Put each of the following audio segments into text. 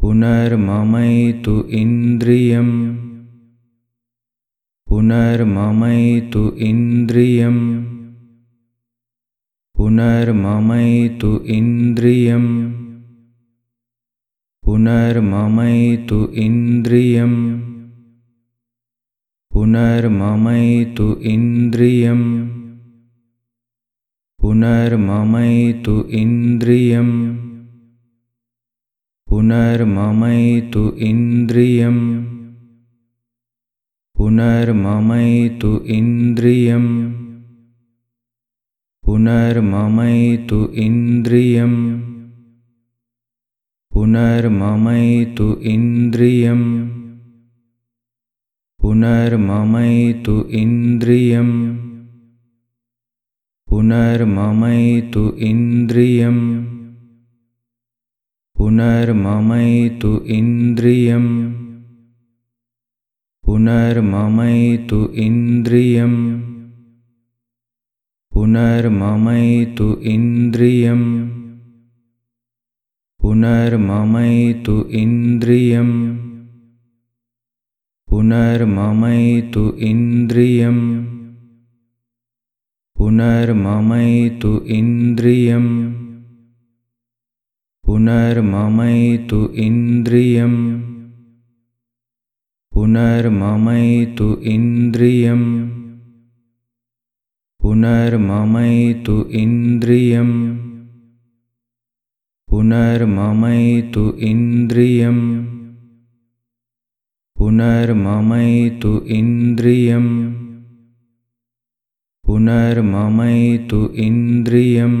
पुनर्ममैतु पुनर्ममयितु इन्द्रियं। पुनर्ममयितु इन्द्रियं। पुनर्ममयितुंर्ममयि तु इन्द्रियं। पुनर्ममयितु इन्द्रियं। पुनर्ममयितु इन्द्रियं पुनर्ममैतु पुनर्ममयितु इन्द्रियं। तु इन्द्रियं। पुनर्ममयितुर्ममयितु इन्द्रियं। पुनर्ममयितु इन्द्रियं। पुनर्ममयि तु इन्द्रियं तु इन्द्रियं तु इन्द्रियं तु इन्द्रियं पुनर्ममयि पुनर्ममैतु इन्द्रियम्। पुनर्ममैतु इन्द्रियं पुनर्ममैतु इन्द्रियं पुनर्ममैतु इन्द्रियं पुनर्ममैतु इन्द्रियं पुनर्ममैतु इन्द्रियम्।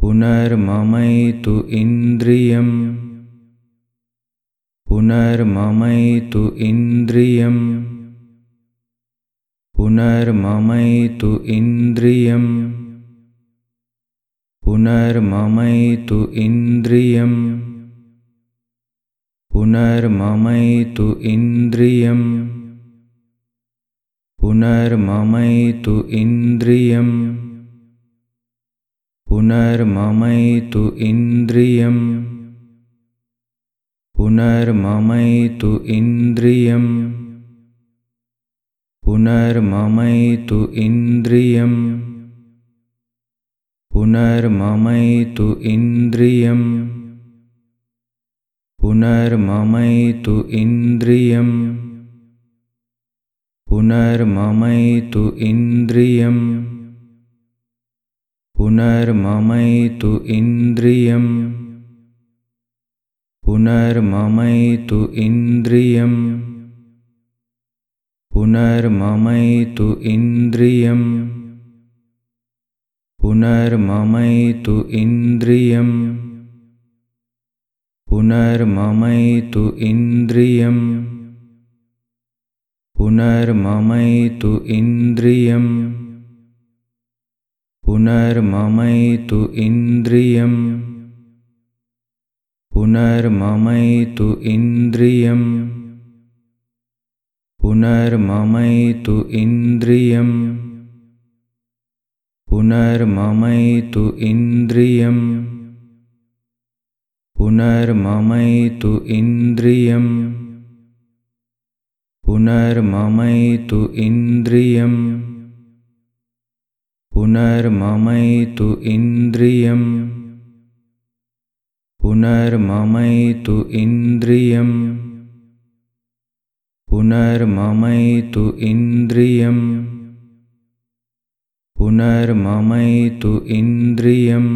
पुनर्ममैतु इन्द्रियम्। पुनर्ममैतु इन्द्रियम्। पुनर्ममैतु इन्द्रियम्। पुनर्ममैतु इन्द्रियम्। पुनर्ममैतु इन्द्रियम्। पुनर्ममैतु पुनर्ममयितु इन्द्रियं। पुनर्ममयितु इन्द्रियं। पुनर्ममयितुंर्ममयि तु इन्द्रियं। पुनर्ममयितु इन्द्रियं। पुनर्ममयितु इन्द्रियं पुनर्ममैतु पुनर्ममयितु इन्द्रियं। तु इन्द्रियं। पुनर्ममयितुर्ममयितु इन्द्रियं। पुनर्ममयितु इन्द्रियं। पुनर्ममयि तु इन्द्रियं तु इन्द्रियं तु इन्द्रियं तु इन्द्रियं पुनर्ममयि पुनर्ममैतु इन्द्रियम्। पुनर्ममैतु इन्द्रियं पुनर्ममैतु इन्द्रियं पुनर्ममैतु इन्द्रियं पुनर्ममैतु इन्द्रियं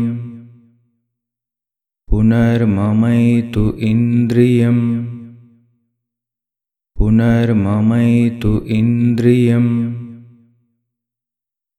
पुनर्ममैतु इन्द्रियम्।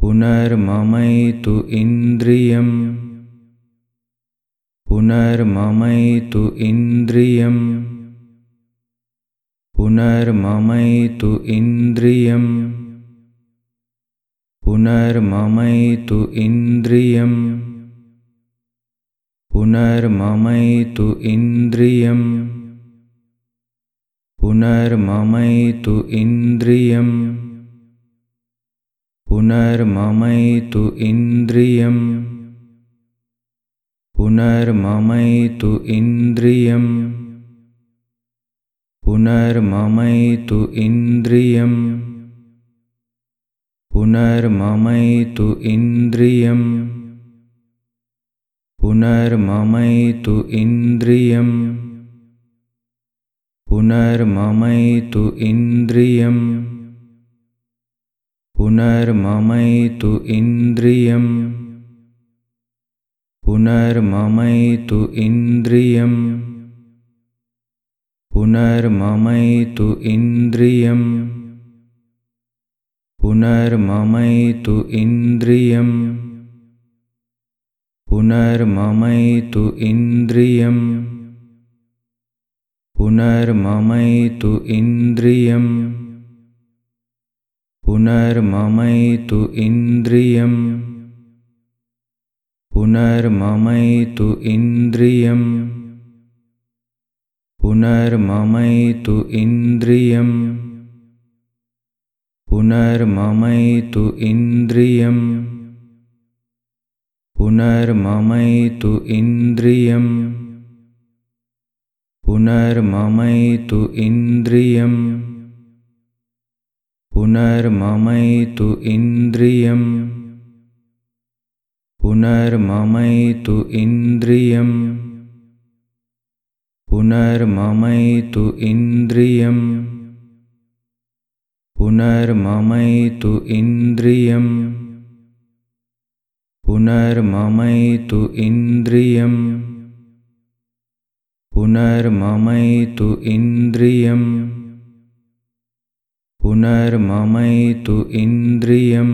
पुनर्ममैतु इन्द्रियम्। पुनर्ममैतु इन्द्रियम्। पुनर्ममैतु इन्द्रियम्। पुनर्ममैतु इन्द्रियम्। पुनर्ममैतु इन्द्रियम् पुनर्ममैतु इन्द्रियम् पुनर्ममैतु इन्द्रियम् पुनर्ममैतु इन्द्रियम् पुनर्ममैतु इन्द्रियम् पुनर्ममैतु इन्द्रियम् पुनर्ममैतु इन्द्रियम् पुनर्ममैतु इन्द्रियम्। पुनर्ममैतु इन्द्रियम्। पुनर्ममैतु इन्द्रियम्। पुनर्ममैतु इन्द्रियम्। पुनर्ममैतु इन्द्रियम्। पुनर्ममैतु इन्द्रियम् तु इन्द्रियं तु इन्द्रियं तु इन्द्रियं पुनर्ममयि पुनर्ममैतु इन्द्रियम्। पुनर्ममैतु इन्द्रियं पुनर्ममैतु इन्द्रियं पुनर्ममैतु इन्द्रियं पुनर्ममैतु इन्द्रियं पुनर्ममैतु इन्द्रियम्। पुनर्ममयितु इन्द्रियं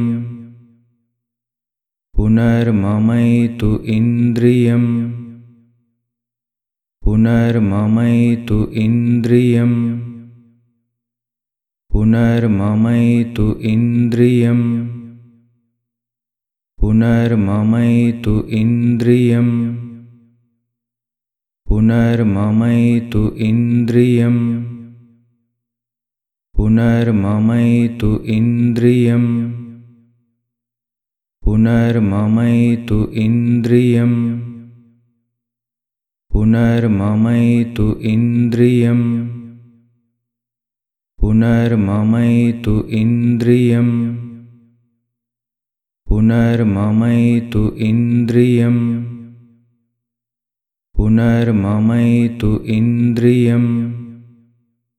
पुनर्ममयितु इन्द्रियं पुनर्ममयितुंर्ममयि पुनर्ममैतु इन्द्रियं पुनर्ममैतु इन्द्रियं पुनर्ममैतु इन्द्रियम्। पुनर्ममैतु इन्द्रियम्। पुनर्ममैतु इन्द्रियम्। पुनर्ममैतु इन्द्रियम्। पुनर्ममैतु इन्द्रियम्। पुनर्ममैतु इन्द्रियम्। पुनर्ममैतु इन्द्रियम्